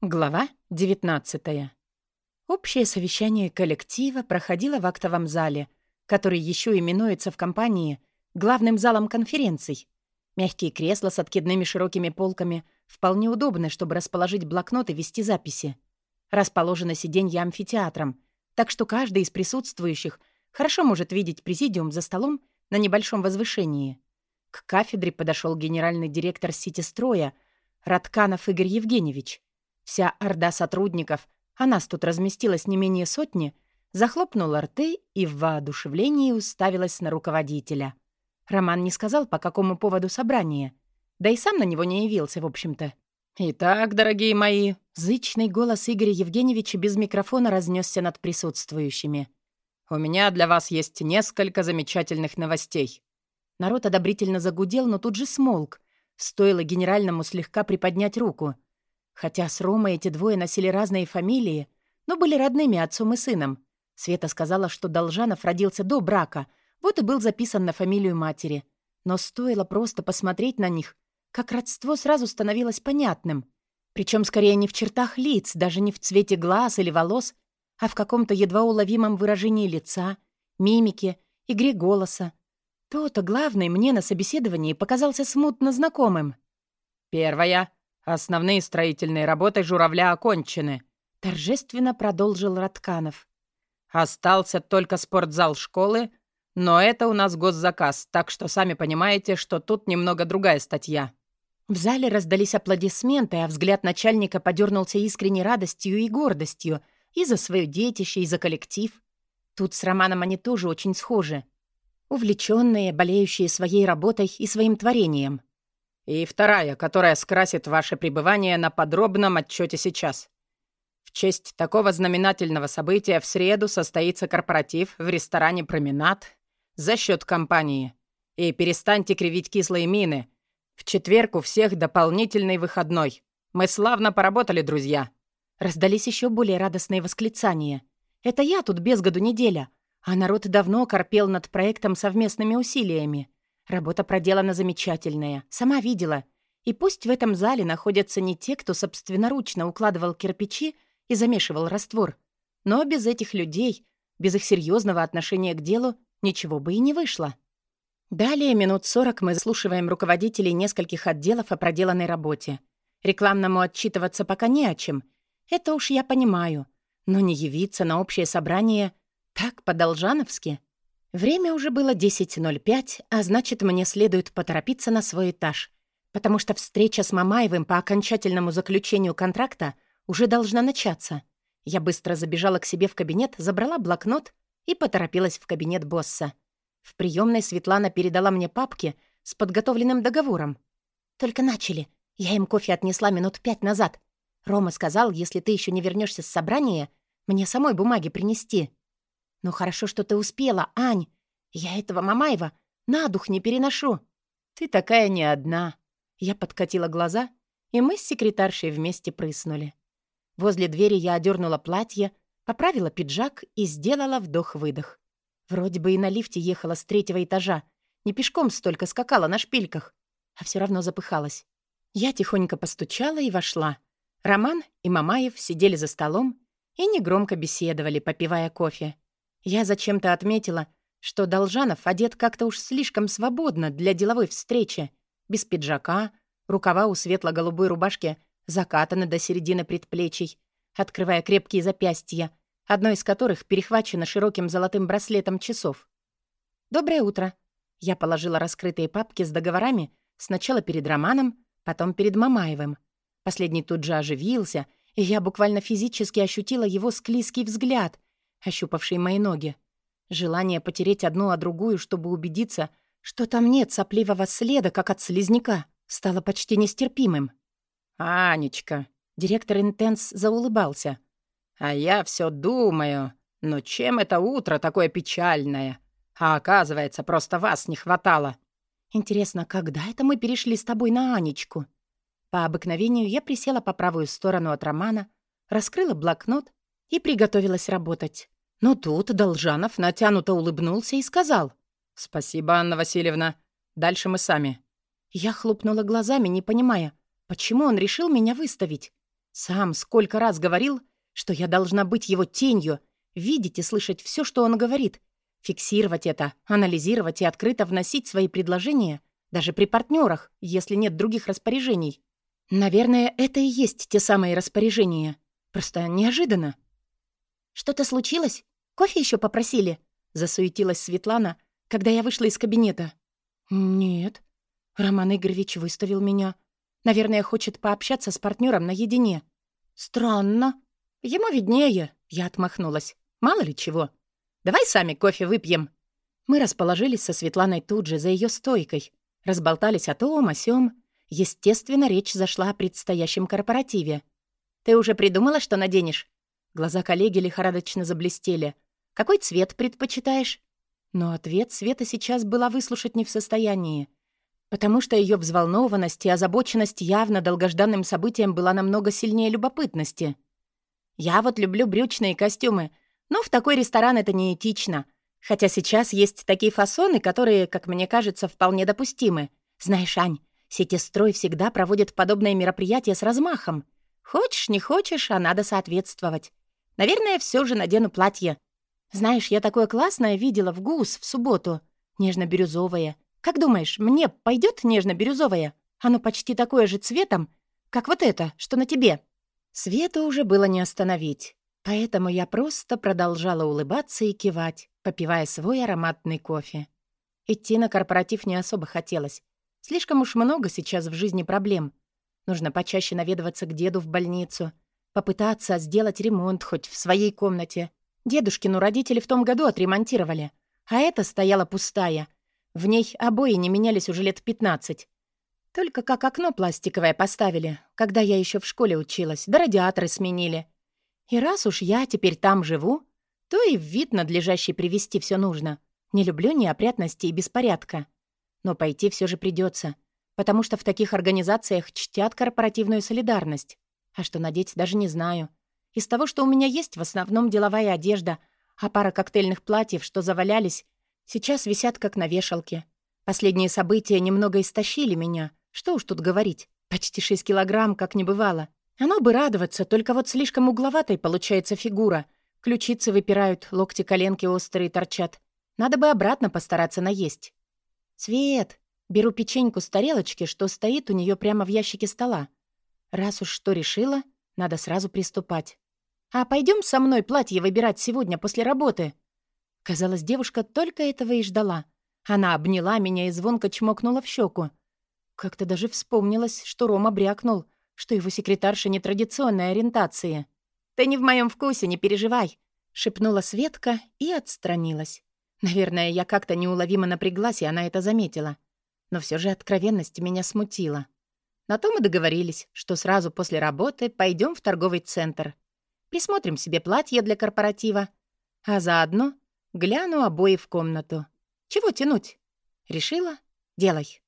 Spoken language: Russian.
Глава 19. Общее совещание коллектива проходило в актовом зале, который еще именуется в компании главным залом конференций. Мягкие кресла с откидными широкими полками вполне удобны, чтобы расположить блокнот и вести записи. Расположено сиденье амфитеатром, так что каждый из присутствующих хорошо может видеть президиум за столом на небольшом возвышении. К кафедре подошел генеральный директор Сити-строя Ратканов Игорь Евгеньевич — Вся орда сотрудников, а нас тут разместилось не менее сотни, захлопнула рты и в воодушевлении уставилась на руководителя. Роман не сказал, по какому поводу собрание, да и сам на него не явился, в общем-то. «Итак, дорогие мои», — зычный голос Игоря Евгеньевича без микрофона разнесся над присутствующими. «У меня для вас есть несколько замечательных новостей». Народ одобрительно загудел, но тут же смолк. Стоило генеральному слегка приподнять руку — Хотя с Ромой эти двое носили разные фамилии, но были родными отцом и сыном. Света сказала, что Должанов родился до брака, вот и был записан на фамилию матери. Но стоило просто посмотреть на них, как родство сразу становилось понятным. Причем скорее не в чертах лиц, даже не в цвете глаз или волос, а в каком-то едва уловимом выражении лица, мимике, игре голоса. То-то главный мне на собеседовании показался смутно знакомым. «Первая», «Основные строительные работы «Журавля» окончены», — торжественно продолжил Ратканов. «Остался только спортзал школы, но это у нас госзаказ, так что сами понимаете, что тут немного другая статья». В зале раздались аплодисменты, а взгляд начальника подернулся искренней радостью и гордостью и за свое детище, и за коллектив. Тут с Романом они тоже очень схожи. Увлеченные, болеющие своей работой и своим творением. И вторая, которая скрасит ваше пребывание на подробном отчете сейчас. В честь такого знаменательного события в среду состоится корпоратив в ресторане «Променад» за счет компании. И перестаньте кривить кислые мины. В четверг у всех дополнительный выходной. Мы славно поработали, друзья. Раздались еще более радостные восклицания. Это я тут без году неделя, а народ давно корпел над проектом совместными усилиями. Работа проделана замечательная, сама видела. И пусть в этом зале находятся не те, кто собственноручно укладывал кирпичи и замешивал раствор, но без этих людей, без их серьезного отношения к делу, ничего бы и не вышло. Далее минут сорок мы слушаем руководителей нескольких отделов о проделанной работе. Рекламному отчитываться пока не о чем. Это уж я понимаю. Но не явиться на общее собрание так по-должановски — Время уже было 10.05, а значит, мне следует поторопиться на свой этаж, потому что встреча с Мамаевым по окончательному заключению контракта уже должна начаться. Я быстро забежала к себе в кабинет, забрала блокнот и поторопилась в кабинет босса. В приемной Светлана передала мне папки с подготовленным договором. «Только начали. Я им кофе отнесла минут пять назад. Рома сказал, если ты еще не вернешься с собрания, мне самой бумаги принести». «Ну хорошо, что ты успела, Ань. Я этого Мамаева на дух не переношу». «Ты такая не одна». Я подкатила глаза, и мы с секретаршей вместе прыснули. Возле двери я одернула платье, поправила пиджак и сделала вдох-выдох. Вроде бы и на лифте ехала с третьего этажа, не пешком столько скакала на шпильках, а все равно запыхалась. Я тихонько постучала и вошла. Роман и Мамаев сидели за столом и негромко беседовали, попивая кофе. Я зачем-то отметила, что Должанов одет как-то уж слишком свободно для деловой встречи, без пиджака, рукава у светло-голубой рубашки закатаны до середины предплечий, открывая крепкие запястья, одно из которых перехвачено широким золотым браслетом часов. «Доброе утро». Я положила раскрытые папки с договорами сначала перед Романом, потом перед Мамаевым. Последний тут же оживился, и я буквально физически ощутила его склизкий взгляд — ощупавший мои ноги. Желание потереть одну о другую, чтобы убедиться, что там нет сопливого следа, как от слизняка, стало почти нестерпимым. «Анечка», — директор Интенс заулыбался. «А я все думаю, ну чем это утро такое печальное? А оказывается, просто вас не хватало». «Интересно, когда это мы перешли с тобой на Анечку?» По обыкновению я присела по правую сторону от Романа, раскрыла блокнот и приготовилась работать. Но тут Должанов натянуто улыбнулся и сказал. «Спасибо, Анна Васильевна. Дальше мы сами». Я хлопнула глазами, не понимая, почему он решил меня выставить. Сам сколько раз говорил, что я должна быть его тенью, видеть и слышать все, что он говорит, фиксировать это, анализировать и открыто вносить свои предложения, даже при партнерах, если нет других распоряжений. Наверное, это и есть те самые распоряжения. Просто неожиданно. «Что-то случилось? Кофе еще попросили?» — засуетилась Светлана, когда я вышла из кабинета. «Нет». Роман Игоревич выставил меня. Наверное, хочет пообщаться с партнером наедине. «Странно. Ему виднее». Я отмахнулась. «Мало ли чего. Давай сами кофе выпьем». Мы расположились со Светланой тут же, за ее стойкой. Разболтались о том, о сём. Естественно, речь зашла о предстоящем корпоративе. «Ты уже придумала, что наденешь?» Глаза коллеги лихорадочно заблестели. «Какой цвет предпочитаешь?» Но ответ Света сейчас была выслушать не в состоянии, потому что ее взволнованность и озабоченность явно долгожданным событием была намного сильнее любопытности. «Я вот люблю брючные костюмы, но в такой ресторан это неэтично. Хотя сейчас есть такие фасоны, которые, как мне кажется, вполне допустимы. Знаешь, Ань, Сетистрой всегда проводит подобные мероприятия с размахом. Хочешь, не хочешь, а надо соответствовать. Наверное, все же надену платье. Знаешь, я такое классное видела в ГУС в субботу. Нежно-бирюзовое. Как думаешь, мне пойдет нежно-бирюзовое? Оно почти такое же цветом, как вот это, что на тебе. Свету уже было не остановить. Поэтому я просто продолжала улыбаться и кивать, попивая свой ароматный кофе. Идти на корпоратив не особо хотелось. Слишком уж много сейчас в жизни проблем. Нужно почаще наведываться к деду в больницу, попытаться сделать ремонт хоть в своей комнате. Дедушкину родители в том году отремонтировали, а эта стояла пустая. В ней обои не менялись уже лет 15. Только как окно пластиковое поставили, когда я еще в школе училась, да радиаторы сменили. И раз уж я теперь там живу, то и в вид надлежащий привести все нужно. Не люблю неопрятности и беспорядка. Но пойти все же придется, потому что в таких организациях чтят корпоративную солидарность. А что надеть, даже не знаю. Из того, что у меня есть, в основном деловая одежда, а пара коктейльных платьев, что завалялись, сейчас висят как на вешалке. Последние события немного истощили меня. Что уж тут говорить. Почти 6 килограмм, как не бывало. Оно бы радоваться, только вот слишком угловатой получается фигура. Ключицы выпирают, локти коленки острые торчат. Надо бы обратно постараться наесть. «Свет!» Беру печеньку с тарелочки, что стоит у нее прямо в ящике стола. Раз уж что решила, надо сразу приступать. «А пойдем со мной платье выбирать сегодня после работы?» Казалось, девушка только этого и ждала. Она обняла меня и звонко чмокнула в щеку. Как-то даже вспомнилось, что Рома брякнул, что его секретарша нетрадиционной ориентации. «Ты не в моем вкусе, не переживай», — шепнула Светка и отстранилась. Наверное, я как-то неуловимо напряглась, и она это заметила. Но все же откровенность меня смутила. На то мы договорились, что сразу после работы пойдем в торговый центр. Присмотрим себе платье для корпоратива, а заодно гляну обои в комнату. Чего тянуть? Решила? Делай.